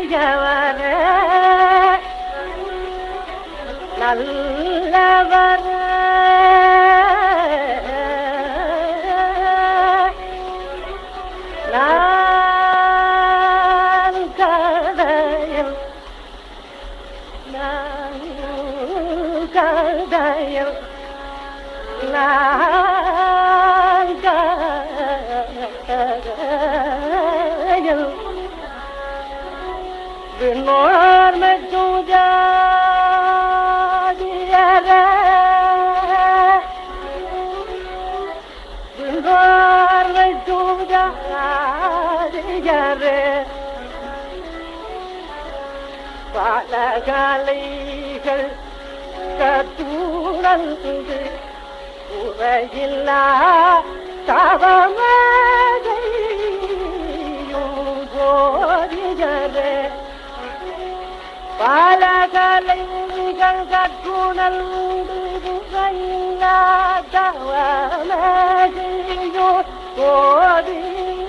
பெரியவர நான் கடையில் நான் கடையில் நான் விண்ணோர் மெச்சுஜாதியர விண்ணோர் மெச்சுஜாதியர கலைகள் கத்துணர்ந்து உரையில்லா தவமதையும் போதியரே பல கலைகள் கற்றுணர்ந்து உரையில்லா தவமதையும் போதியரே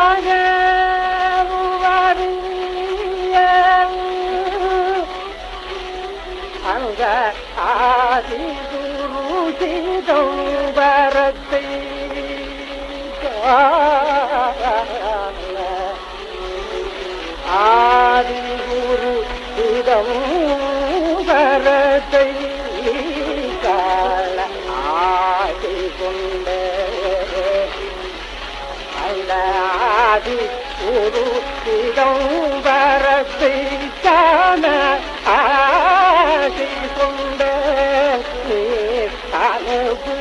ஆதி குரு சிதம்பரத்தை ஆதி சிதம்பரத்தை கால ஆதி கொண்டே அந்த ஆதி குரு சிதம்பரத்தை காண ஆதி கொண்ட Oh,